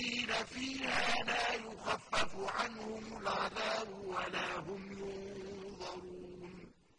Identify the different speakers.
Speaker 1: خالدين فيها لا يخفف عنهم العذاب ولا هم